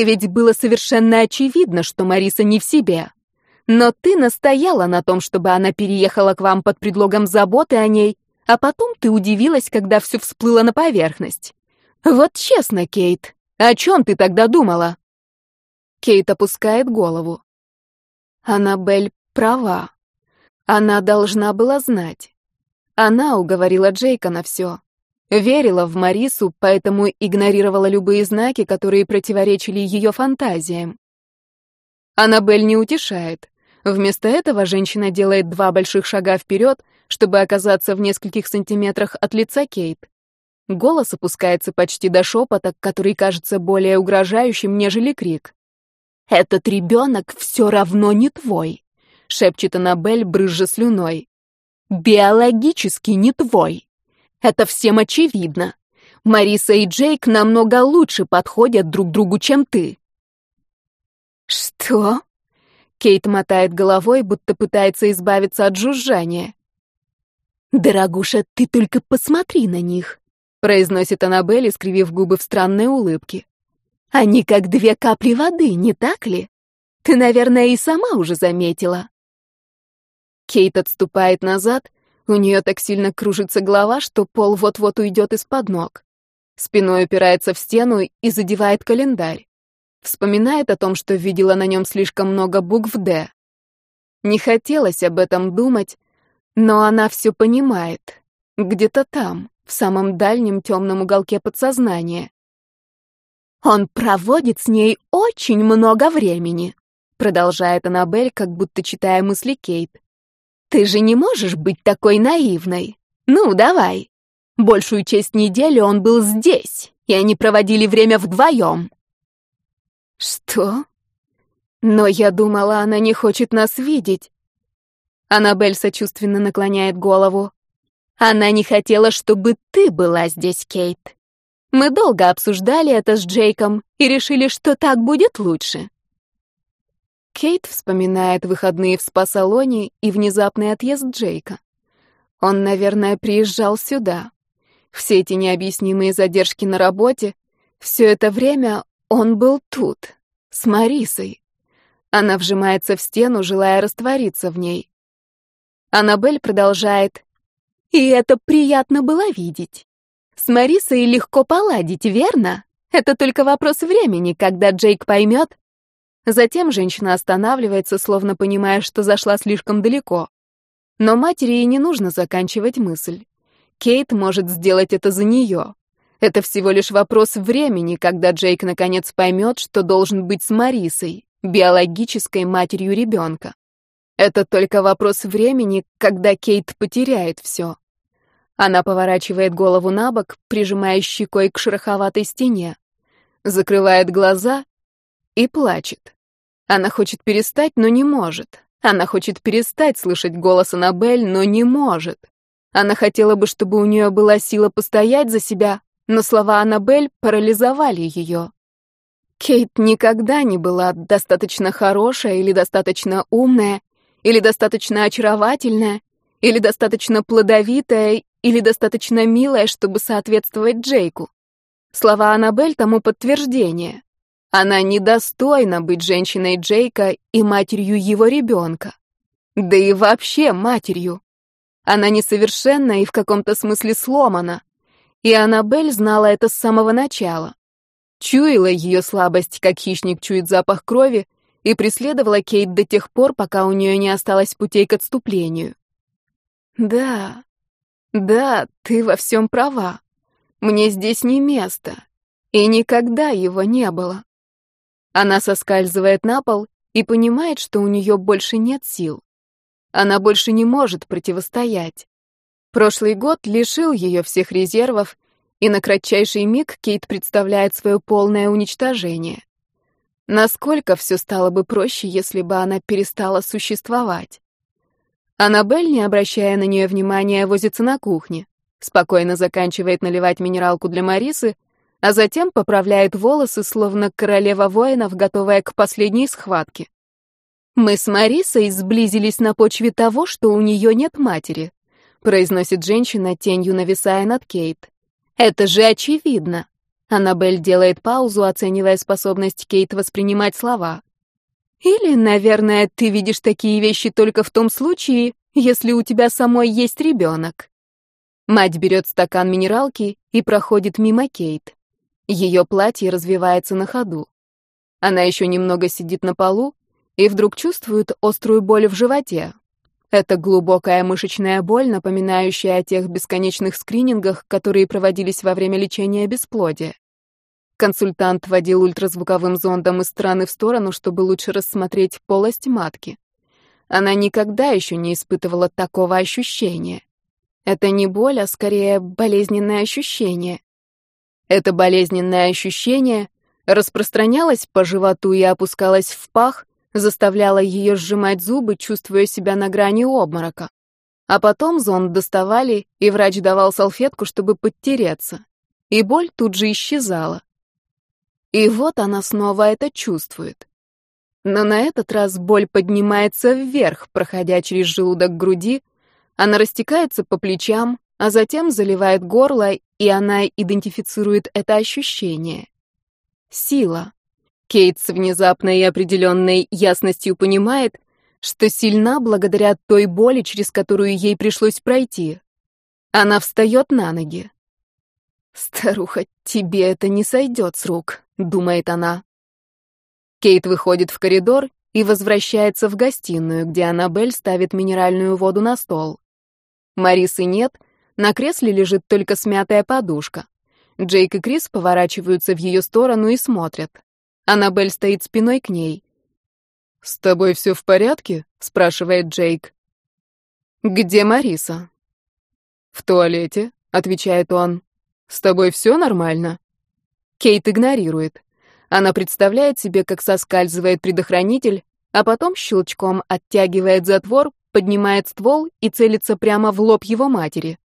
И ведь было совершенно очевидно, что Мариса не в себе. Но ты настояла на том, чтобы она переехала к вам под предлогом заботы о ней, а потом ты удивилась, когда все всплыло на поверхность. Вот честно, Кейт, о чем ты тогда думала? Кейт опускает голову. Аннабель права. Она должна была знать. Она уговорила Джейка на все. Верила в Марису, поэтому игнорировала любые знаки, которые противоречили ее фантазиям. Аннабель не утешает. Вместо этого женщина делает два больших шага вперед, чтобы оказаться в нескольких сантиметрах от лица Кейт. Голос опускается почти до шепота, который кажется более угрожающим, нежели крик. «Этот ребенок все равно не твой», — шепчет Аннабель, брызжа слюной. «Биологически не твой. Это всем очевидно. Мариса и Джейк намного лучше подходят друг другу, чем ты». «Что?» Кейт мотает головой, будто пытается избавиться от жужжания. «Дорогуша, ты только посмотри на них», — произносит Аннабель, искривив губы в странной улыбке. «Они как две капли воды, не так ли? Ты, наверное, и сама уже заметила». Кейт отступает назад, у нее так сильно кружится голова, что пол вот-вот уйдет из-под ног. Спиной упирается в стену и задевает календарь. Вспоминает о том, что видела на нем слишком много букв «Д». Не хотелось об этом думать, но она все понимает. Где-то там, в самом дальнем темном уголке подсознания. «Он проводит с ней очень много времени», продолжает Аннабель, как будто читая мысли Кейт. «Ты же не можешь быть такой наивной. Ну, давай. Большую часть недели он был здесь, и они проводили время вдвоем. «Что?» «Но я думала, она не хочет нас видеть». Аннабель сочувственно наклоняет голову. «Она не хотела, чтобы ты была здесь, Кейт. Мы долго обсуждали это с Джейком и решили, что так будет лучше». Кейт вспоминает выходные в спа-салоне и внезапный отъезд Джейка. Он, наверное, приезжал сюда. Все эти необъяснимые задержки на работе, все это время он был тут, с Марисой. Она вжимается в стену, желая раствориться в ней. Аннабель продолжает. И это приятно было видеть. С Марисой легко поладить, верно? Это только вопрос времени, когда Джейк поймет. Затем женщина останавливается, словно понимая, что зашла слишком далеко. Но матери и не нужно заканчивать мысль. Кейт может сделать это за нее. Это всего лишь вопрос времени, когда Джейк наконец поймет, что должен быть с Марисой, биологической матерью ребенка. Это только вопрос времени, когда Кейт потеряет все. Она поворачивает голову на бок, прижимая щекой к шероховатой стене, закрывает глаза и плачет. Она хочет перестать, но не может. Она хочет перестать слышать голос Аннабель, но не может. Она хотела бы, чтобы у нее была сила постоять за себя, но слова Аннабель парализовали ее. Кейт никогда не была достаточно хорошая или достаточно умная, или достаточно очаровательная, или достаточно плодовитая, или достаточно милая, чтобы соответствовать Джейку. Слова Аннабель тому подтверждение. Она недостойна быть женщиной Джейка и матерью его ребенка. Да и вообще матерью. Она несовершенна и в каком-то смысле сломана. И Аннабель знала это с самого начала. Чуяла ее слабость, как хищник чует запах крови, и преследовала Кейт до тех пор, пока у нее не осталось путей к отступлению. «Да, да, ты во всем права. Мне здесь не место, и никогда его не было». Она соскальзывает на пол и понимает, что у нее больше нет сил. Она больше не может противостоять. Прошлый год лишил ее всех резервов, и на кратчайший миг Кейт представляет свое полное уничтожение. Насколько все стало бы проще, если бы она перестала существовать? Аннабель, не обращая на нее внимания, возится на кухне, спокойно заканчивает наливать минералку для Марисы, а затем поправляет волосы, словно королева воинов, готовая к последней схватке. Мы с Марисой сблизились на почве того, что у нее нет матери произносит женщина, тенью нависая над Кейт. Это же очевидно. Аннабель делает паузу, оценивая способность Кейт воспринимать слова. Или, наверное, ты видишь такие вещи только в том случае, если у тебя самой есть ребенок. Мать берет стакан минералки и проходит мимо Кейт. Ее платье развивается на ходу. Она еще немного сидит на полу и вдруг чувствует острую боль в животе. Это глубокая мышечная боль, напоминающая о тех бесконечных скринингах, которые проводились во время лечения бесплодия. Консультант водил ультразвуковым зондом из стороны в сторону, чтобы лучше рассмотреть полость матки. Она никогда еще не испытывала такого ощущения. Это не боль, а скорее болезненное ощущение. Это болезненное ощущение распространялось по животу и опускалось в пах, заставляла ее сжимать зубы, чувствуя себя на грани обморока. А потом зонд доставали, и врач давал салфетку, чтобы подтереться. И боль тут же исчезала. И вот она снова это чувствует. Но на этот раз боль поднимается вверх, проходя через желудок груди, она растекается по плечам, а затем заливает горло, и она идентифицирует это ощущение. Сила. Кейт с внезапной и определенной ясностью понимает, что сильна благодаря той боли, через которую ей пришлось пройти. Она встает на ноги. «Старуха, тебе это не сойдет с рук», — думает она. Кейт выходит в коридор и возвращается в гостиную, где Аннабель ставит минеральную воду на стол. Марисы нет, на кресле лежит только смятая подушка. Джейк и Крис поворачиваются в ее сторону и смотрят. Аннабель стоит спиной к ней. «С тобой все в порядке?» — спрашивает Джейк. «Где Мариса?» «В туалете», — отвечает он. «С тобой все нормально?» Кейт игнорирует. Она представляет себе, как соскальзывает предохранитель, а потом щелчком оттягивает затвор, поднимает ствол и целится прямо в лоб его матери.